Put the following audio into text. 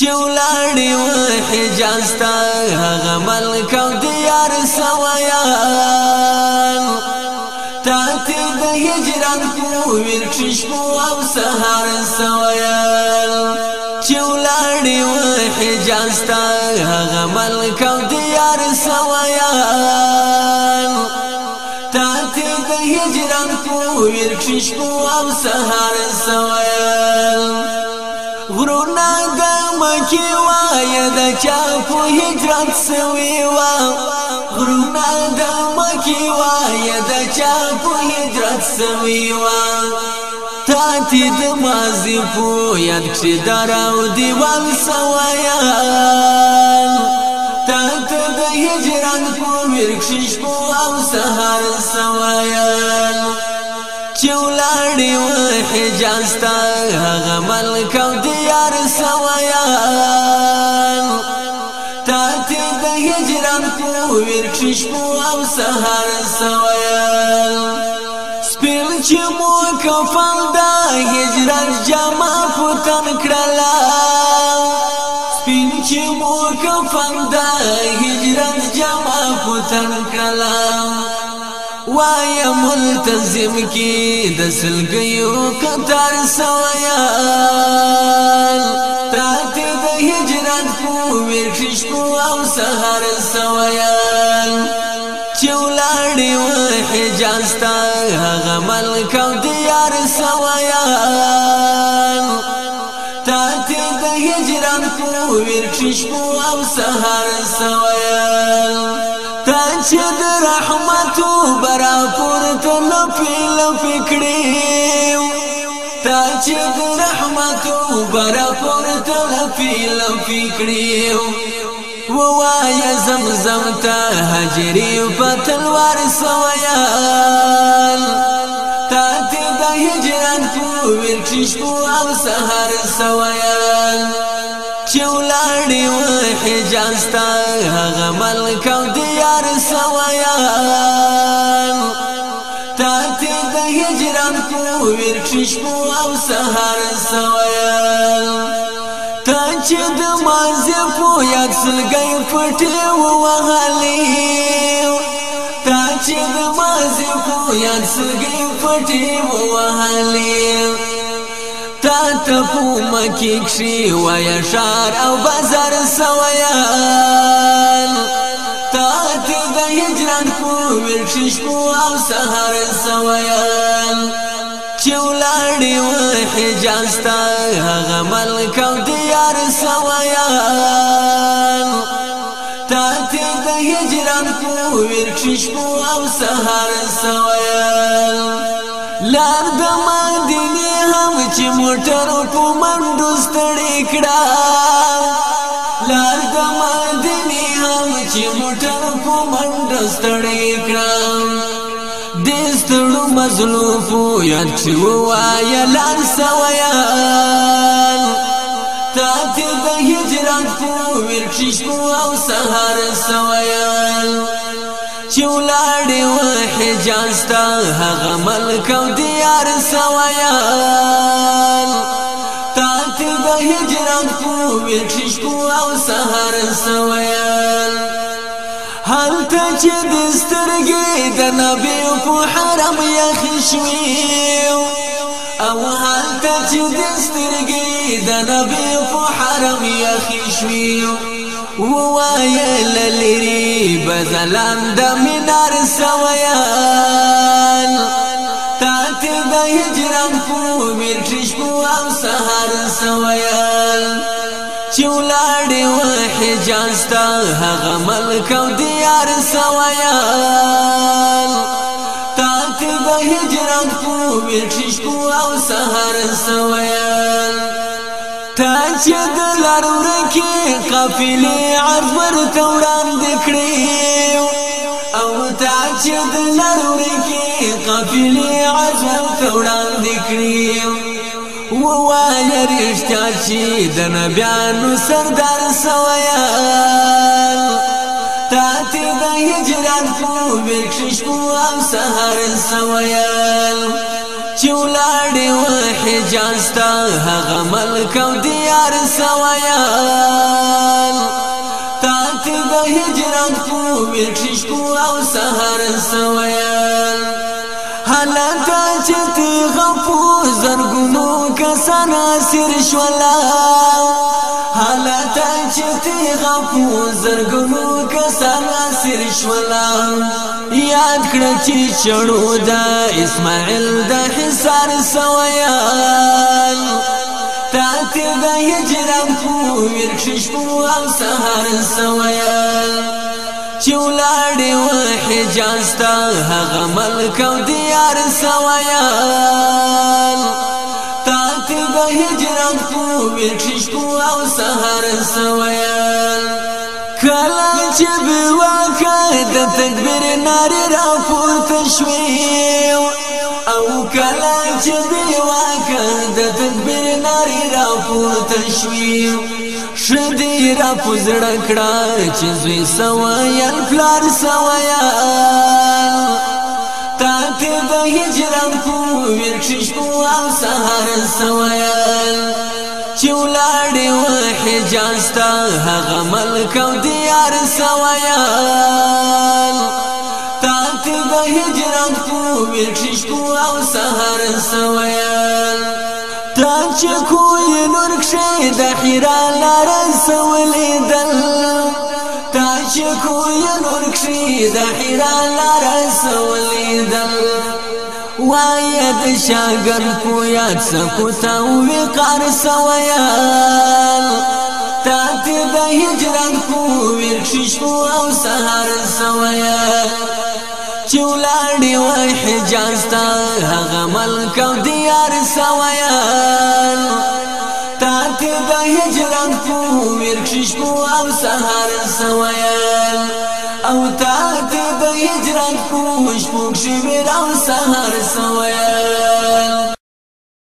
چې ولاړې و حجاز ته هغه ملک او دیار سویان تاتې د هجران کو ورچش کو او سهار سویان چې ولاړې و حجاز ته هغه ملک او دیار سویان تاتې د هجران کو ورچش کو او سهار سویان غرونه کې وای د چا په هجرت سوي وا غرونه د مکی وای د چا په هجرت سوي وا تاتی د مازی په یاد کې دراو دیوال سوایا تات د هجران په ورکشش په او سهار سوایا چې ولاړې و حجاز ته هغه ملک او دیار سوایا تاتې د هجران کو ورکش په او سهار سوایا سپیل چې مو کفن د هجران جما پتن کړلا سپین چې مو کفن د هجران جما پتن کړلا وایا ملتزم کی د سلګیو قطر سویال تاته د هجرت کو ورخش کو او سحر سویال چولاړي و حجاز تا هغه ملک او دیار سویال تاته د هجرت کو ورخش کو او سحر سویال تا چې تو برا پور کل پیل فکڑی تا چې رحمت برا پور کل پیل فکڑی ووایا زمزم تا هجری په تلوار سویال تا ته د هجران کو ورکش په او سحر سویال چولاړی و حجاز تا هغه ملک او دیار سویال ورکشش مو او سهار سویل تانچه د مازه په یاد سلګي پټي ووهلې تانچه د مازه په یاد سلګي پټي ووهلې تا ته په مکی کښې وای شار او بازار سویل تا ته د هجران په ورکشش مو او سهار سویل چې ولاړې و حجاز تا هغه ملک او دیار سویان تا ته د هجران کو ورکش کو او سهار سویان لار د مدینه هم چې موټر په منډو ستړې کړه لار د مدینه هم چې موټر په منډو ستړې کړه دستړو مظلوفو یا چې وایا لار سویا تاته د هجران کو ورکش کو او سهار سویا چې ولاړې و حجاز ته هغه ملک او دیار سویا تاته د هجران کو ورکش کو او سهار سویا هل تجد استرقي ده نبي حرم يا خشميو او هل تجد استرقي ده نبي حرم يا خشميو ووايا للريب زلان ده منار سويا سوی و حجاز تا هغه ملک او دیار سویان تاک د هجرت کو میټش کو او سحر سویان تاچ د لار ورکی قافلې عبر توران دکړي او تاچ د لار ورکی قافلې عبر توران دکړي مو وایا رښتیا چې د نبیانو سردار سویا تا ته د هجران په وښښ کو او سحر سویا چې ولاړې و حجاز ته هغه ملک او دیار سویا تا ته د هجران په وښښ کو او سحر سویا حالت چې ته غف کسان اسیر شولا حالت چې تی غفو زرګونو کسان اسیر شولا یاد کړه چې چړو دا اسماعیل د حصار سویا تاته د هجران خو ورخش په او سهار سویا چې ولاړې و حجاز ته هغه ملک او دیار سوایا روان کو ویټش کو او سحر سویل کله چې به واکه د تکبیر نارې را پورته شوې او کله چې به واکه د تکبیر نارې را پورته شوې شدې را پزړه کړه چې زوی سویل فلار سویل تا ته به ورکشش کو او سهار سویل چې ولاړې و حجاز ته هغه ملک او دیار سویل تاک د هجرت کو ورکشش کو او سهار سویل تاچ کوی نور کښې د حرا لار سویل دل تاچ کوی نور کښې د حرا لار سویل دل وای د شاګر کو یاد سکوتا وی قار سویا تا ته د هجران کو ورشش او سهار سویا چولاړی وای حجاز تا هغه ملک او دیار سویا تا ته د هجران کو ورشش او سهار سویا او تا هجرت پوش پوک شمیر او سهر سویل